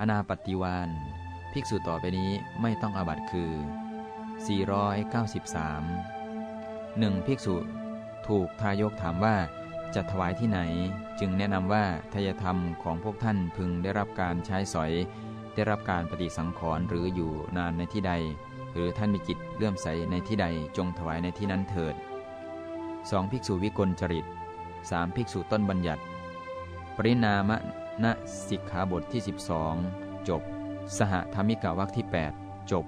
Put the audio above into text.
อนาปฏิวานภิกษุต่อไปนี้ไม่ต้องอาบัตคือ 493 1. ภิกษุถูกทายกถามว่าจะถวายที่ไหน จึงแนะนำว่าทายธรรมของพวกท่านพึงได้รับการใช้สอย ได้รับการปฏิสังขรณ์หรืออยู่นานในที่ใด หรือท่านมีจิตเลื่อมใสในที่ใดจงถวายในที่นั้นเถิด 2. ภิกษุวิกลจริต 3. ภิกษุต้นบัญญัติ ปรินาม ณสิกขาบทที่ 12 จบ สหธรรมิกาวักที่ 8 จบ